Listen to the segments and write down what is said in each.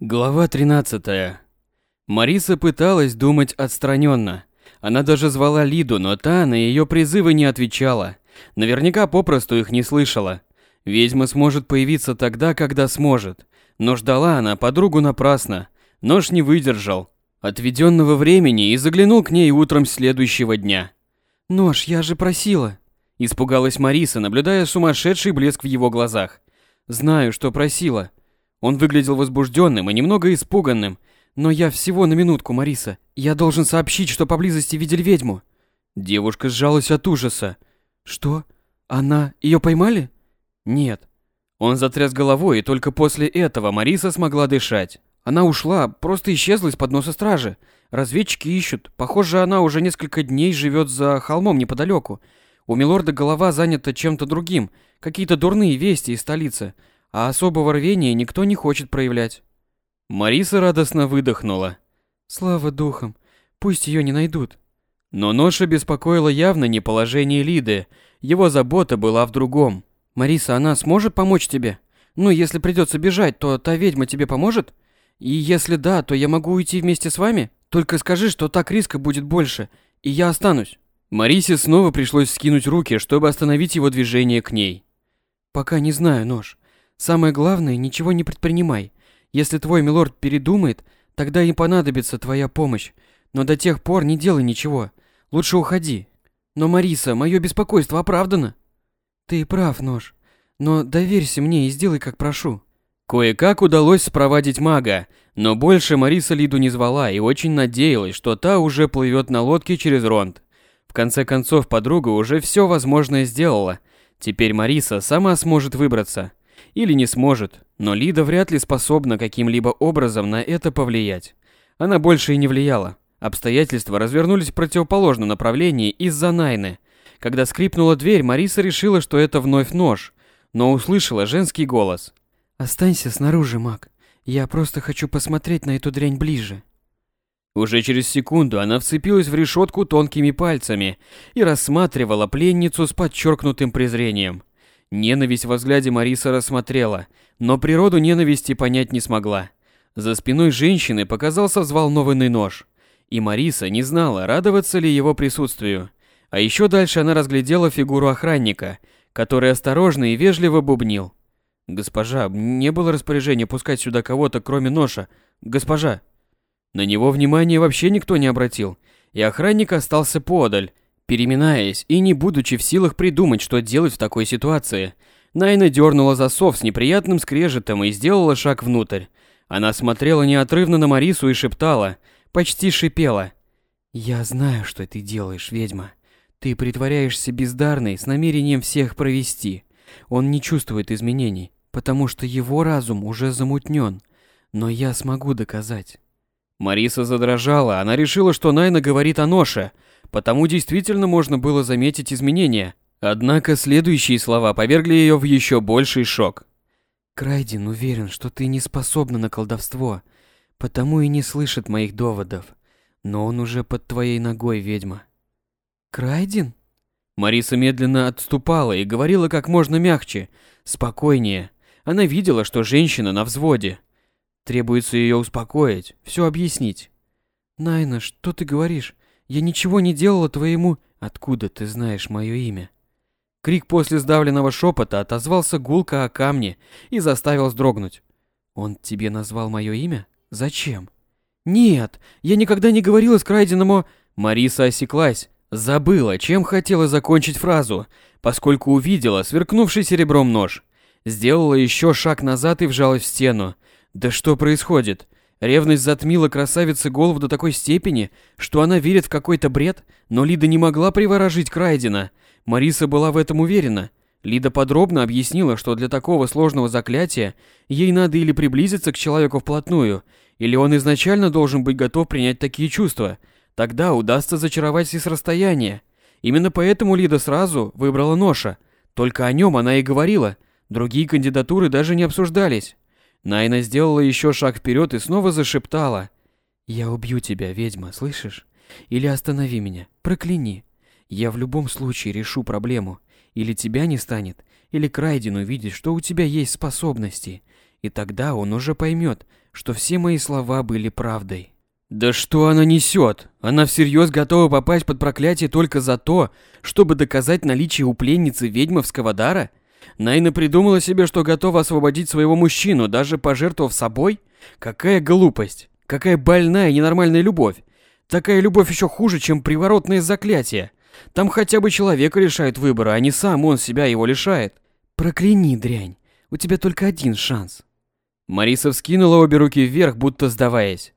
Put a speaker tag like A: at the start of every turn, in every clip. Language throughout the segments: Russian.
A: Глава 13. Мариса пыталась думать отстраненно. Она даже звала Лиду, но та на ее призывы не отвечала. Наверняка попросту их не слышала. Ведьма сможет появиться тогда, когда сможет. Но ждала она подругу напрасно. Нож не выдержал отведенного времени и заглянул к ней утром следующего дня.
B: «Нож, я же просила!»
A: Испугалась Мариса, наблюдая сумасшедший блеск в его глазах.
B: «Знаю, что просила», он выглядел возбужденным и немного испуганным. «Но я всего на минутку, Мариса. Я должен сообщить, что поблизости видели ведьму».
A: Девушка сжалась от ужаса.
B: «Что? Она... Ее поймали?»
A: «Нет». Он затряс головой, и только после этого Мариса смогла дышать.
B: Она ушла, просто исчезла из-под носа стражи. Разведчики ищут. Похоже, она уже несколько дней живет за холмом неподалеку. У милорда голова занята чем-то другим. Какие-то дурные вести из столицы а особого рвения никто не хочет проявлять.
A: Мариса радостно выдохнула.
B: Слава духам, пусть ее не найдут.
A: Но Ноша беспокоила явно не положение Лиды, его забота была в другом.
B: Мариса, она сможет помочь тебе? Ну, если придется бежать, то та ведьма тебе поможет? И если да, то я могу уйти вместе с вами? Только скажи, что так риска будет больше, и я останусь.
A: Марисе снова пришлось скинуть руки, чтобы остановить его движение к ней.
B: Пока не знаю, Нож. Самое главное, ничего не предпринимай. Если твой милорд передумает, тогда и понадобится твоя помощь. Но до тех пор не делай ничего. Лучше уходи. Но, Мариса, мое беспокойство оправдано. Ты прав, Нож. Но доверься мне и сделай, как прошу.
A: Кое-как удалось спровадить мага, но больше Мариса Лиду не звала и очень надеялась, что та уже плывет на лодке через Ронд. В конце концов, подруга уже все возможное сделала. Теперь Мариса сама сможет выбраться. Или не сможет, но Лида вряд ли способна каким-либо образом на это повлиять. Она больше и не влияла. Обстоятельства развернулись в противоположном направлении из-за Найны. Когда скрипнула дверь, Мариса решила, что это вновь нож, но услышала женский голос.
B: «Останься снаружи, маг. Я просто хочу посмотреть на эту дрянь ближе».
A: Уже через секунду она вцепилась в решетку тонкими пальцами и рассматривала пленницу с подчеркнутым презрением. Ненависть во взгляде Мариса рассмотрела, но природу ненависти понять не смогла. За спиной женщины показался взволнованный нож, и Мариса не знала, радоваться ли его присутствию. А еще дальше она разглядела фигуру охранника, который осторожно и вежливо бубнил. «Госпожа, не было распоряжения пускать сюда кого-то, кроме ноша. Госпожа!» На него внимания вообще никто не обратил, и охранник остался подаль, Переминаясь и не будучи в силах придумать, что делать в такой ситуации, Найна дернула засов с неприятным скрежетом и сделала шаг внутрь. Она смотрела неотрывно на Марису и шептала, почти шипела.
B: «Я знаю, что ты делаешь, ведьма. Ты притворяешься бездарной с намерением всех провести. Он не чувствует изменений, потому что его разум уже замутнен. Но я смогу доказать».
A: Мариса задрожала, она решила, что Найна говорит о ноше – потому действительно можно было заметить изменения. Однако следующие слова повергли ее в еще больший шок.
B: Крайден уверен, что ты не способна на колдовство, потому и не слышит моих доводов. Но он уже под твоей ногой, ведьма. Крайден?
A: Мариса медленно отступала и говорила как можно мягче, спокойнее. Она видела, что женщина на взводе. Требуется ее успокоить, все объяснить.
B: Найна, что ты говоришь? Я ничего не делала твоему... Откуда ты знаешь мое имя?
A: Крик после сдавленного шепота отозвался гулко о камне и заставил вздрогнуть.
B: Он тебе назвал мое имя? Зачем? Нет, я никогда не говорила с Крайденому...
A: Мариса осеклась, забыла, чем хотела закончить фразу, поскольку увидела сверкнувший серебром нож. Сделала еще шаг назад и вжалась в стену. Да что происходит? Ревность затмила красавице голову до такой степени, что она верит в какой-то бред, но Лида не могла приворожить Крайдена. Мариса была в этом уверена. Лида подробно объяснила, что для такого сложного заклятия ей надо или приблизиться к человеку вплотную, или он изначально должен быть готов принять такие чувства. Тогда удастся зачаровать и с расстояния. Именно поэтому Лида сразу выбрала Ноша. Только о нем она и говорила. Другие кандидатуры даже не обсуждались. Найна сделала еще шаг вперед и снова зашептала.
B: «Я убью тебя, ведьма, слышишь? Или останови меня, прокляни. Я в любом случае решу проблему. Или тебя не станет, или Крайден увидит, что у тебя есть способности. И тогда он уже поймет, что все мои слова были правдой.
A: Да что она несет? Она всерьез готова попасть под проклятие только за то, чтобы доказать наличие у пленницы ведьмовского дара? Найна придумала себе, что готова освободить своего мужчину, даже пожертвовав собой? Какая глупость! Какая больная ненормальная любовь! Такая любовь еще хуже, чем приворотное заклятие. Там хотя бы человека лишают выбора, а не сам он себя его лишает.
B: Прокляни, дрянь. У тебя только один шанс.
A: Мариса вскинула обе руки вверх, будто сдаваясь.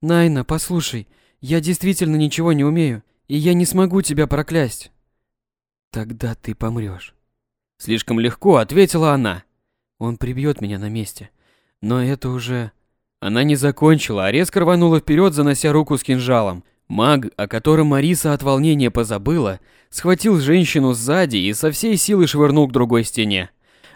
B: Найна, послушай, я действительно ничего не умею, и я не смогу тебя проклясть. Тогда ты помрешь.
A: Слишком легко ответила она.
B: Он прибьет меня на месте. Но это уже...
A: Она не закончила, а резко рванула вперед, занося руку с кинжалом. Маг, о котором Мариса от волнения позабыла, схватил женщину сзади и со всей силы швырнул к другой стене.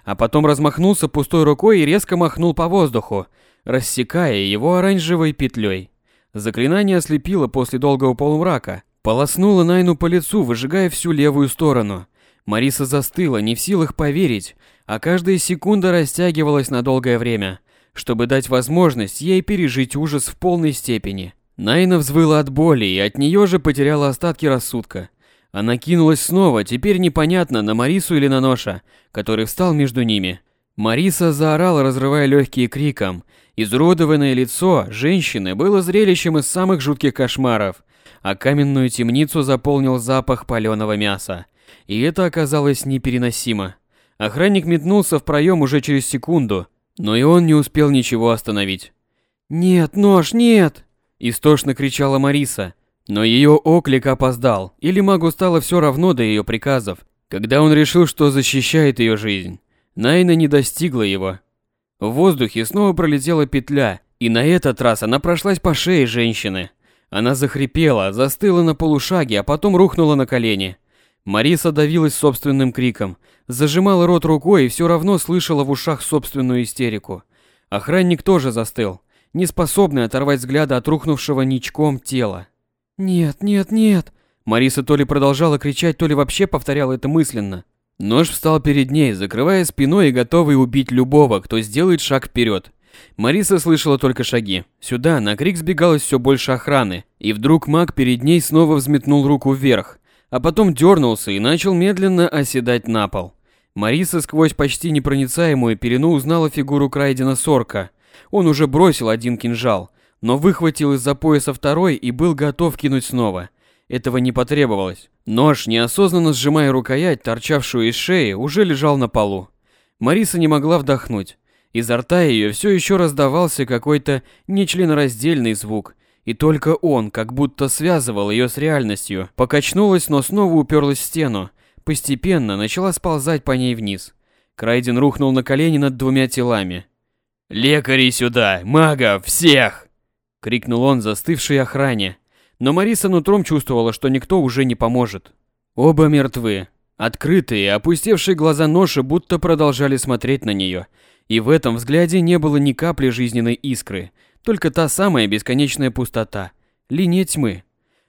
A: А потом размахнулся пустой рукой и резко махнул по воздуху, рассекая его оранжевой петлей. Заклинание ослепило после долгого полумрака, полоснуло Найну по лицу, выжигая всю левую сторону. Мариса застыла, не в силах поверить, а каждая секунда растягивалась на долгое время, чтобы дать возможность ей пережить ужас в полной степени. Найна взвыла от боли и от нее же потеряла остатки рассудка. Она кинулась снова, теперь непонятно, на Марису или на Ноша, который встал между ними. Мариса заорала, разрывая легкие криком, Изуродованное лицо женщины было зрелищем из самых жутких кошмаров, а каменную темницу заполнил запах паленого мяса. И это оказалось непереносимо. Охранник метнулся в проем уже через секунду, но и он не успел ничего остановить.
B: «Нет, нож, нет!»
A: Истошно кричала Мариса, но ее оклик опоздал, или магу стало все равно до ее приказов, когда он решил, что защищает ее жизнь. Найна не достигла его, в воздухе снова пролетела петля, и на этот раз она прошлась по шее женщины. Она захрипела, застыла на полушаге, а потом рухнула на колени. Мариса давилась собственным криком, зажимала рот рукой и все равно слышала в ушах собственную истерику. Охранник тоже застыл, не способный оторвать взгляда от рухнувшего ничком тела.
B: «Нет, нет, нет!»
A: Мариса то ли продолжала кричать, то ли вообще повторяла это мысленно. Нож встал перед ней, закрывая спиной и готовый убить любого, кто сделает шаг вперед. Мариса слышала только шаги. Сюда на крик сбегалось все больше охраны, и вдруг маг перед ней снова взметнул руку вверх, а потом дернулся и начал медленно оседать на пол. Мариса сквозь почти непроницаемую пелену узнала фигуру Крайдена Сорка. Он уже бросил один кинжал, но выхватил из-за пояса второй и был готов кинуть снова. Этого не потребовалось. Нож, неосознанно сжимая рукоять, торчавшую из шеи, уже лежал на полу. Мариса не могла вдохнуть. Изо рта ее все еще раздавался какой-то нечленораздельный звук, и только он, как будто связывал ее с реальностью, покачнулась, но снова уперлась в стену, постепенно начала сползать по ней вниз. Крайден рухнул на колени над двумя телами. «Лекари сюда! Магов! Всех!» — крикнул он застывшей охране, но Мариса нутром чувствовала, что никто уже не поможет. Оба мертвы. Открытые, опустевшие глаза Ноши будто продолжали смотреть на нее. И в этом взгляде не было ни капли жизненной искры, только та самая бесконечная пустота, линия тьмы.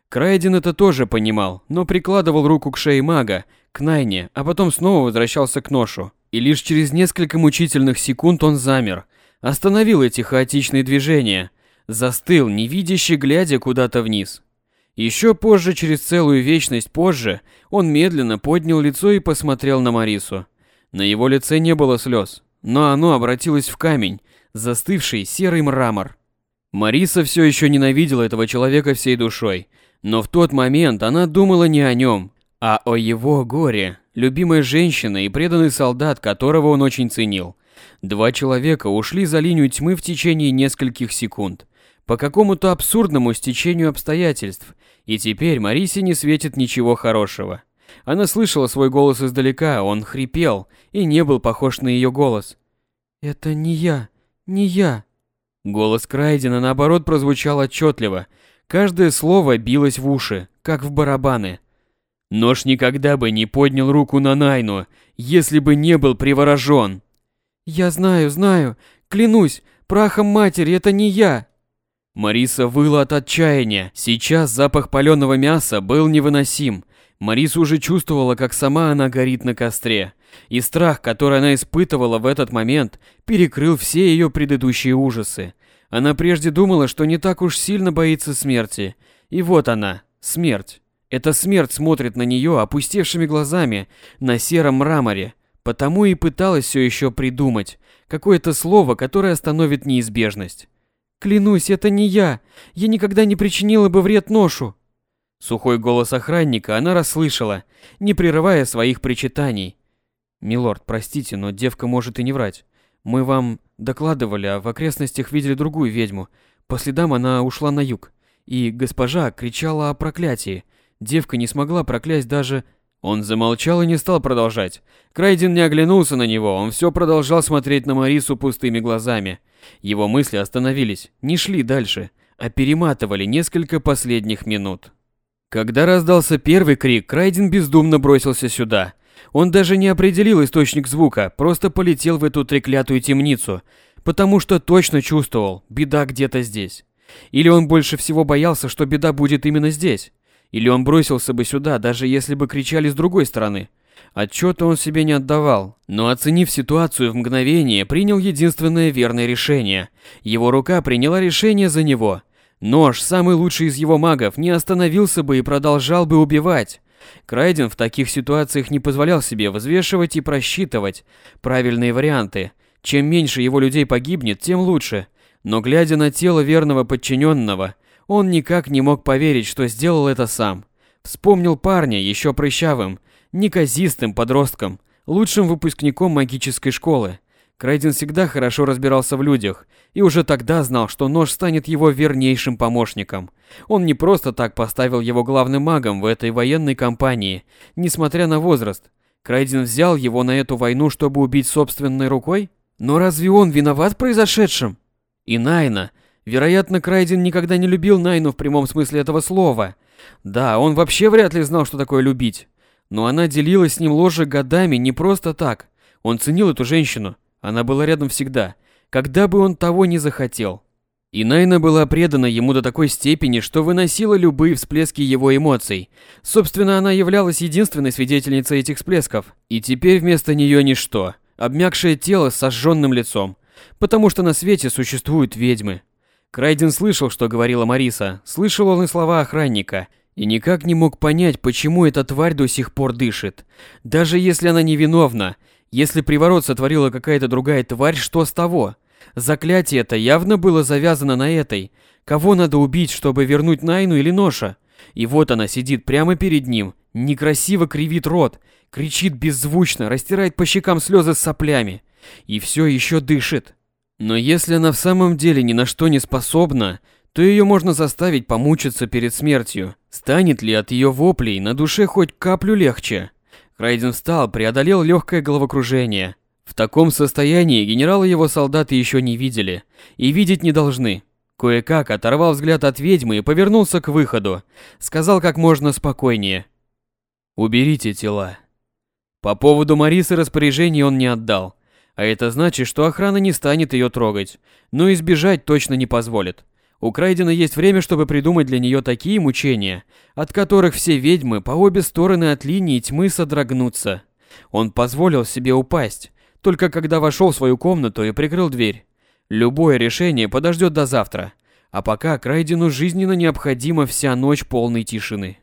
A: Крайден это тоже понимал, но прикладывал руку к шее мага, к Найне, а потом снова возвращался к Ношу. И лишь через несколько мучительных секунд он замер, остановил эти хаотичные движения, застыл, невидящий, глядя куда-то вниз. Еще позже, через целую вечность позже, он медленно поднял лицо и посмотрел на Марису. На его лице не было слез, но оно обратилось в камень, застывший серый мрамор. Мариса все еще ненавидела этого человека всей душой, но в тот момент она думала не о нем, а о его горе, любимой женщины и преданный солдат, которого он очень ценил. Два человека ушли за линию тьмы в течение нескольких секунд по какому-то абсурдному стечению обстоятельств, и теперь Марисе не светит ничего хорошего. Она слышала свой голос издалека, он хрипел и не был похож на ее голос.
B: «Это не я, не я».
A: Голос Крайдена, наоборот, прозвучал отчетливо. Каждое слово билось в уши, как в барабаны. Нож никогда бы не поднял руку на Найну, если бы не был приворожен.
B: «Я знаю, знаю, клянусь, прахом матери, это не я!»
A: Мариса выла от отчаяния. Сейчас запах паленого мяса был невыносим. Мариса уже чувствовала, как сама она горит на костре. И страх, который она испытывала в этот момент, перекрыл все ее предыдущие ужасы. Она прежде думала, что не так уж сильно боится смерти. И вот она, смерть. Эта смерть смотрит на нее опустевшими глазами на сером мраморе, потому и пыталась все еще придумать какое-то слово, которое остановит неизбежность.
B: «Клянусь, это не я. Я никогда не причинила бы вред ношу».
A: Сухой голос охранника она расслышала, не прерывая своих причитаний. «Милорд, простите, но девка может и не врать. Мы вам докладывали, а в окрестностях видели другую ведьму. По следам она ушла на юг. И госпожа кричала о проклятии. Девка не смогла проклясть даже... Он замолчал и не стал продолжать. Крайден не оглянулся на него, он все продолжал смотреть на Марису пустыми глазами. Его мысли остановились, не шли дальше, а перематывали несколько последних минут. Когда раздался первый крик, Крайден бездумно бросился сюда. Он даже не определил источник звука, просто полетел в эту треклятую темницу, потому что точно чувствовал, беда где-то здесь. Или он больше всего боялся, что беда будет именно здесь. Или он бросился бы сюда, даже если бы кричали с другой стороны. Отчета он себе не отдавал, но оценив ситуацию в мгновение, принял единственное верное решение. Его рука приняла решение за него. Нож, самый лучший из его магов, не остановился бы и продолжал бы убивать. Крайден в таких ситуациях не позволял себе взвешивать и просчитывать правильные варианты. Чем меньше его людей погибнет, тем лучше. Но глядя на тело верного подчиненного, он никак не мог поверить, что сделал это сам. Вспомнил парня, еще прыщавым, неказистым подростком, лучшим выпускником магической школы. Крайден всегда хорошо разбирался в людях и уже тогда знал, что нож станет его вернейшим помощником. Он не просто так поставил его главным магом в этой военной кампании, несмотря на возраст. Крайден взял его на эту войну, чтобы убить собственной рукой? Но разве он виноват в произошедшем? И Найна, Вероятно, Крайден никогда не любил Найну в прямом смысле этого слова. Да, он вообще вряд ли знал, что такое любить. Но она делилась с ним ложе годами не просто так. Он ценил эту женщину. Она была рядом всегда, когда бы он того не захотел. И Найна была предана ему до такой степени, что выносила любые всплески его эмоций. Собственно, она являлась единственной свидетельницей этих всплесков. И теперь вместо нее ничто. Обмякшее тело с сожженным лицом. Потому что на свете существуют ведьмы, Крайден слышал, что говорила Мариса, слышал он и слова охранника, и никак не мог понять, почему эта тварь до сих пор дышит. Даже если она невиновна, если приворот сотворила какая-то другая тварь, что с того? Заклятие это явно было завязано на этой. Кого надо убить, чтобы вернуть Найну или Ноша? И вот она сидит прямо перед ним, некрасиво кривит рот, кричит беззвучно, растирает по щекам слезы с соплями. И все еще дышит. Но если она в самом деле ни на что не способна, то ее можно заставить помучиться перед смертью. Станет ли от ее воплей на душе хоть каплю легче? Крайден встал, преодолел легкое головокружение. В таком состоянии генералы его солдаты еще не видели. И видеть не должны. Кое-как оторвал взгляд от ведьмы и повернулся к выходу. Сказал как можно спокойнее. «Уберите тела». По поводу Марисы распоряжений он не отдал. А это значит, что охрана не станет ее трогать, но избежать точно не позволит. У Крайдена есть время, чтобы придумать для нее такие мучения, от которых все ведьмы по обе стороны от линии тьмы содрогнутся. Он позволил себе упасть, только когда вошел в свою комнату и прикрыл дверь. Любое решение подождет до завтра, а пока Крайдену жизненно необходима вся ночь полной тишины.